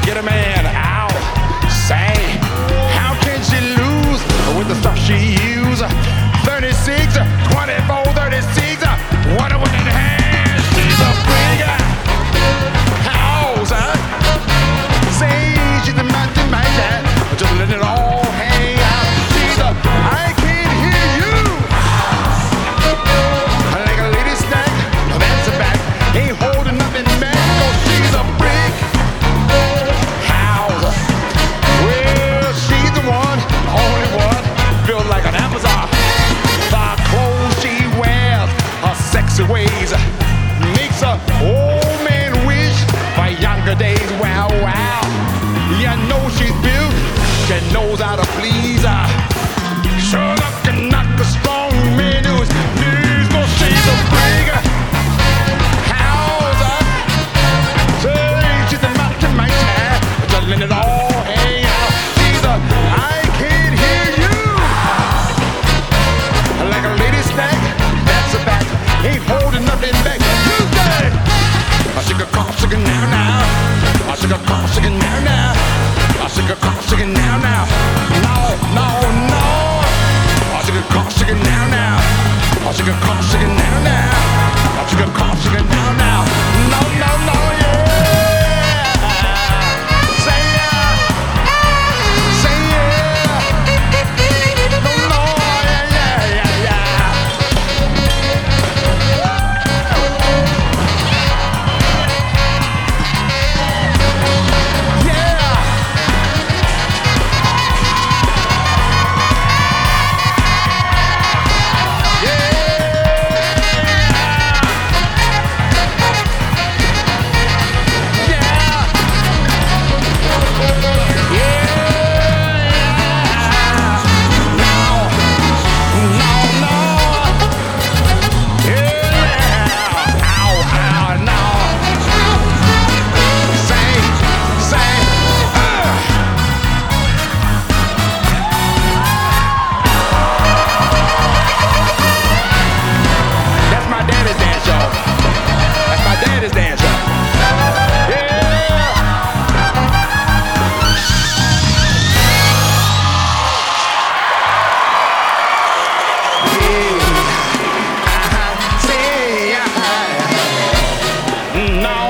to get a man. sick of cock shaking now now. I'm sick of cock shaking now now. No, no, no. I'm sick of cock shaking now now. I'm sick of cock shaking now now. I'm sick of cock shaking now now. Now